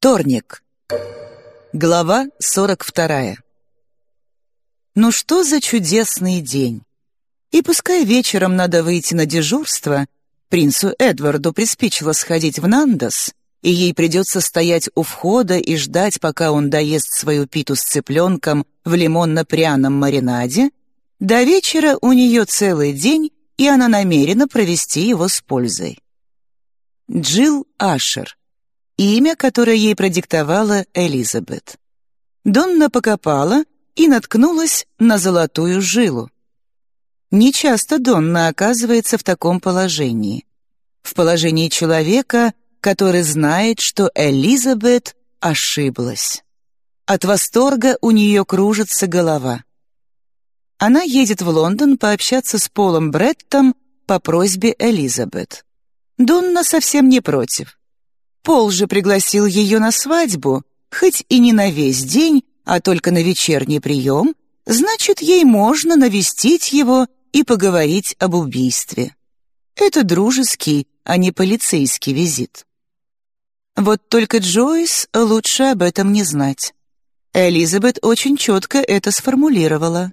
Вторник. Глава 42. Ну что за чудесный день! И пускай вечером надо выйти на дежурство, принцу Эдварду приспичило сходить в Нандос, и ей придется стоять у входа и ждать, пока он доест свою питу с цыпленком в лимонно-пряном маринаде, до вечера у нее целый день, и она намерена провести его с пользой. Джилл Ашер имя, которое ей продиктовала Элизабет. Донна покопала и наткнулась на золотую жилу. Нечасто Донна оказывается в таком положении. В положении человека, который знает, что Элизабет ошиблась. От восторга у нее кружится голова. Она едет в Лондон пообщаться с Полом Бреттом по просьбе Элизабет. Донна совсем не против. Пол же пригласил ее на свадьбу, хоть и не на весь день, а только на вечерний прием, значит, ей можно навестить его и поговорить об убийстве. Это дружеский, а не полицейский визит. Вот только Джойс лучше об этом не знать. Элизабет очень четко это сформулировала.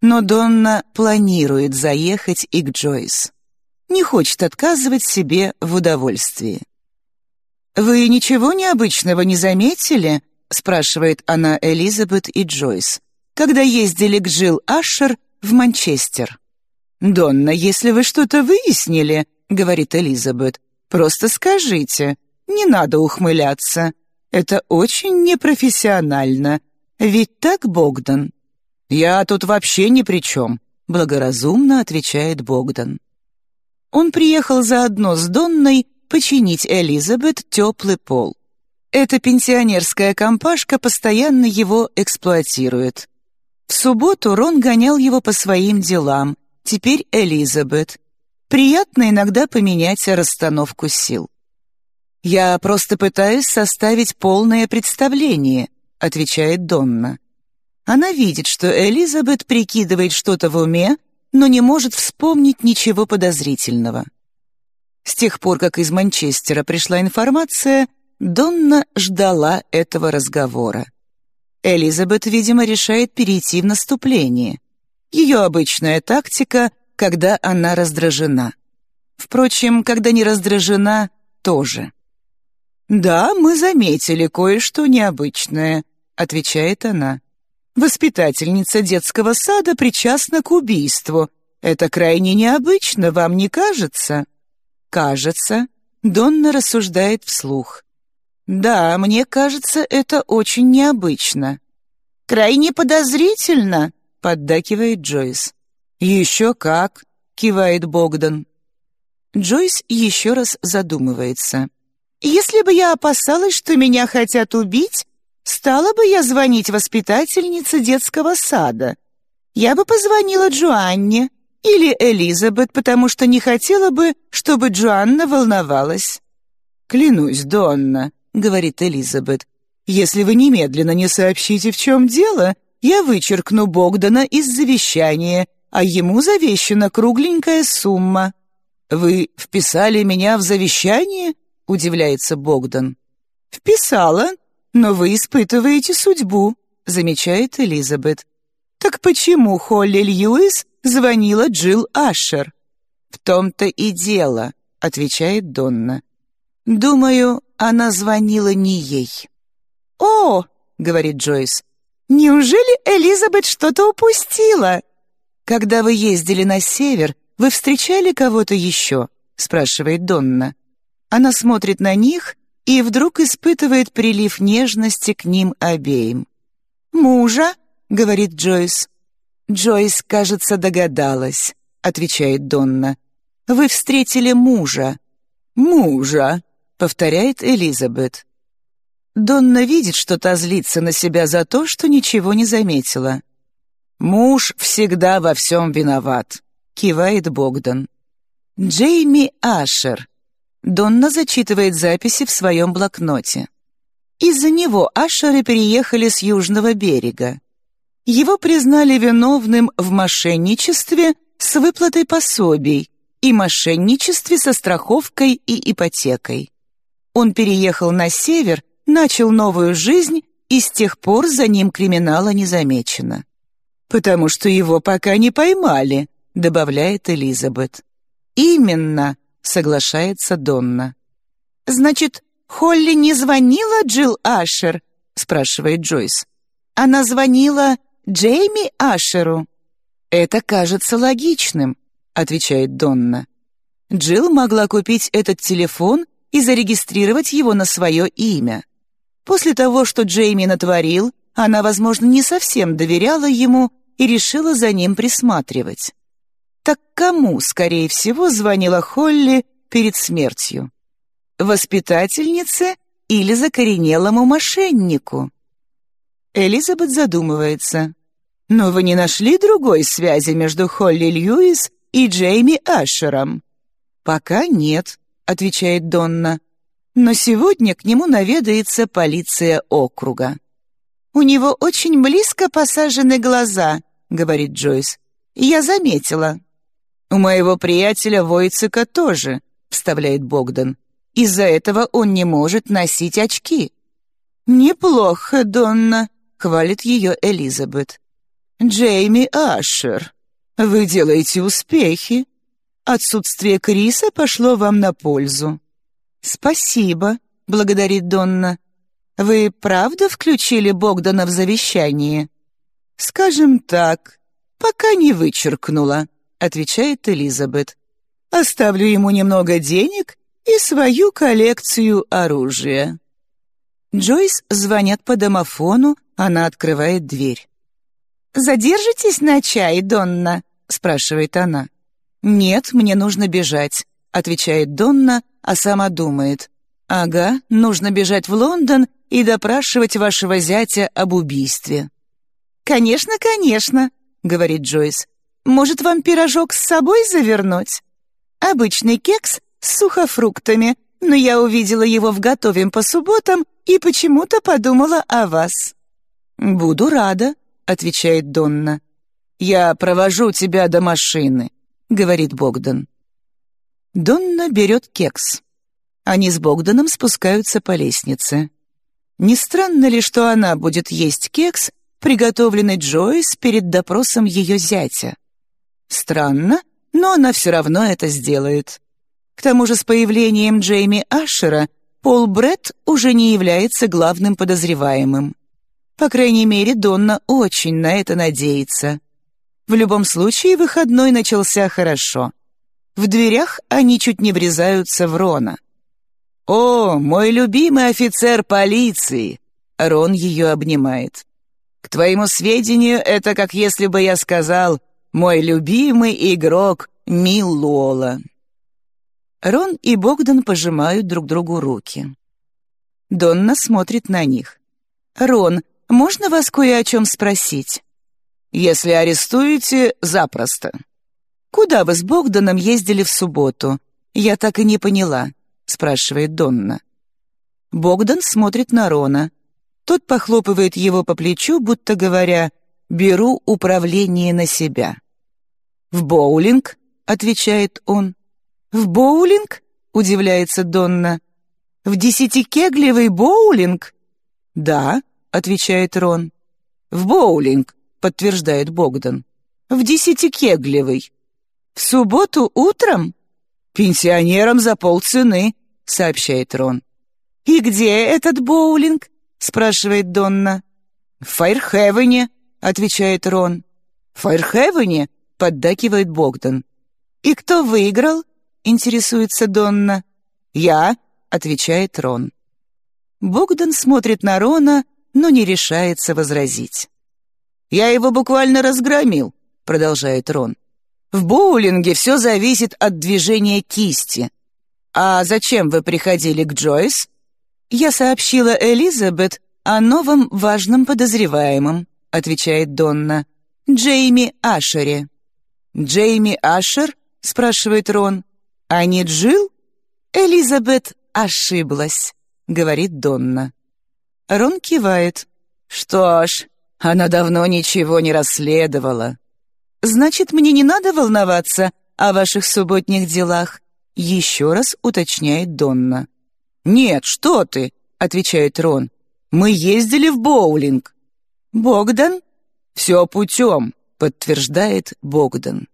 Но Донна планирует заехать и к Джойс. Не хочет отказывать себе в удовольствии. «Вы ничего необычного не заметили?» — спрашивает она Элизабет и Джойс, когда ездили к Джилл Ашер в Манчестер. «Донна, если вы что-то выяснили», — говорит Элизабет, — «просто скажите, не надо ухмыляться. Это очень непрофессионально. Ведь так, Богдан?» «Я тут вообще ни при чем», — благоразумно отвечает Богдан. Он приехал заодно с Донной починить Элизабет теплый пол. Эта пенсионерская компашка постоянно его эксплуатирует. В субботу Рон гонял его по своим делам, теперь Элизабет. Приятно иногда поменять расстановку сил. «Я просто пытаюсь составить полное представление», — отвечает Донна. Она видит, что Элизабет прикидывает что-то в уме, но не может вспомнить ничего подозрительного. С тех пор, как из Манчестера пришла информация, Донна ждала этого разговора. Элизабет, видимо, решает перейти в наступление. Ее обычная тактика, когда она раздражена. Впрочем, когда не раздражена, тоже. «Да, мы заметили кое-что необычное», — отвечает она. «Воспитательница детского сада причастна к убийству. Это крайне необычно, вам не кажется?» «Кажется», — Донна рассуждает вслух. «Да, мне кажется, это очень необычно». «Крайне подозрительно», — поддакивает Джойс. «Еще как», — кивает Богдан. Джойс еще раз задумывается. «Если бы я опасалась, что меня хотят убить, стала бы я звонить воспитательнице детского сада. Я бы позвонила Джоанне, или Элизабет, потому что не хотела бы, чтобы Джоанна волновалась. «Клянусь, Донна», — говорит Элизабет, «если вы немедленно не сообщите, в чем дело, я вычеркну Богдана из завещания, а ему завещана кругленькая сумма». «Вы вписали меня в завещание?» — удивляется Богдан. «Вписала, но вы испытываете судьбу», — замечает Элизабет. «Так почему Холли Льюис звонила Джилл Ашер. «В том-то и дело», — отвечает Донна. «Думаю, она звонила не ей». «О!» — говорит Джойс. «Неужели Элизабет что-то упустила?» «Когда вы ездили на север, вы встречали кого-то еще?» — спрашивает Донна. Она смотрит на них и вдруг испытывает прилив нежности к ним обеим. «Мужа?» — говорит Джойс. «Джойс, кажется, догадалась», — отвечает Донна. «Вы встретили мужа». «Мужа», — повторяет Элизабет. Донна видит, что та злится на себя за то, что ничего не заметила. «Муж всегда во всем виноват», — кивает Богдан. «Джейми Ашер». Донна зачитывает записи в своем блокноте. Из-за него Ашеры переехали с южного берега. Его признали виновным в мошенничестве с выплатой пособий и мошенничестве со страховкой и ипотекой. Он переехал на север, начал новую жизнь, и с тех пор за ним криминала не замечено. «Потому что его пока не поймали», — добавляет Элизабет. «Именно», — соглашается Донна. «Значит, Холли не звонила Джилл Ашер?» — спрашивает Джойс. «Она звонила Джейми Ашеру». «Это кажется логичным», — отвечает Донна. Джилл могла купить этот телефон и зарегистрировать его на свое имя. После того, что Джейми натворил, она, возможно, не совсем доверяла ему и решила за ним присматривать. Так кому, скорее всего, звонила Холли перед смертью? Воспитательнице или закоренелому мошеннику? Элизабет задумывается. «Но вы не нашли другой связи между Холли Льюис и Джейми Ашером?» «Пока нет», — отвечает Донна. «Но сегодня к нему наведается полиция округа». «У него очень близко посажены глаза», — говорит Джойс. «Я заметила». «У моего приятеля Войцека тоже», — вставляет Богдан. «Из-за этого он не может носить очки». «Неплохо, Донна», — хвалит ее Элизабет. «Джейми Ашер, вы делаете успехи. Отсутствие Криса пошло вам на пользу». «Спасибо», — благодарит Донна. «Вы правда включили Богдана в завещание?» «Скажем так, пока не вычеркнула», — отвечает Элизабет. «Оставлю ему немного денег и свою коллекцию оружия». Джойс звонят по домофону, она открывает дверь. «Задержитесь на чай, Донна?» — спрашивает она. «Нет, мне нужно бежать», — отвечает Донна, а сама думает. «Ага, нужно бежать в Лондон и допрашивать вашего зятя об убийстве». «Конечно, конечно», — говорит Джойс. «Может, вам пирожок с собой завернуть? Обычный кекс с сухофруктами, но я увидела его в «Готовим по субботам» и почему-то подумала о вас». «Буду рада», — отвечает Донна. «Я провожу тебя до машины», — говорит Богдан. Донна берет кекс. Они с Богданом спускаются по лестнице. Не странно ли, что она будет есть кекс, приготовленный Джойс перед допросом ее зятя? Странно, но она все равно это сделает. К тому же с появлением Джейми Ашера Пол Бретт уже не является главным подозреваемым. По крайней мере, Донна очень на это надеется. В любом случае, выходной начался хорошо. В дверях они чуть не врезаются в Рона. «О, мой любимый офицер полиции!» Рон ее обнимает. «К твоему сведению, это как если бы я сказал «мой любимый игрок Мил Лола». Рон и Богдан пожимают друг другу руки. Донна смотрит на них. «Рон, можно вас кое о чем спросить?» «Если арестуете, запросто». «Куда вы с Богданом ездили в субботу? Я так и не поняла», — спрашивает Донна. Богдан смотрит на Рона. Тот похлопывает его по плечу, будто говоря, «Беру управление на себя». «В боулинг?» — отвечает он. «В боулинг?» — удивляется Донна. «В десятикеглевый боулинг?» «Да», отвечает Рон. «В боулинг», — подтверждает Богдан. «В десятикеглевый». «В субботу утром?» «Пенсионерам за полцены», — сообщает Рон. «И где этот боулинг?» — спрашивает Донна. «В Файрхевене», — отвечает Рон. «В Файрхевене?» — поддакивает Богдан. «И кто выиграл?» — интересуется Донна. «Я», — отвечает Рон. Богдан смотрит на Рона, но не решается возразить. «Я его буквально разгромил», — продолжает Рон. «В боулинге все зависит от движения кисти. А зачем вы приходили к Джойс?» «Я сообщила Элизабет о новом важном подозреваемом», — отвечает Донна. «Джейми Ашере». «Джейми Ашер?» — спрашивает Рон. «А не Джилл?» «Элизабет ошиблась», — говорит Донна. Рон кивает. «Что ж, она давно ничего не расследовала». «Значит, мне не надо волноваться о ваших субботних делах?» Еще раз уточняет Донна. «Нет, что ты!» — отвечает Рон. «Мы ездили в боулинг». «Богдан?» «Все путем», — подтверждает Богдан.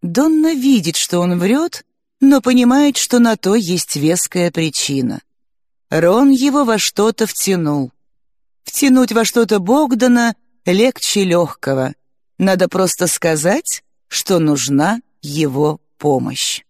Донна видит, что он врет, но понимает, что на то есть веская причина. Рон его во что-то втянул. Втянуть во что-то Богдана легче легкого. Надо просто сказать, что нужна его помощь.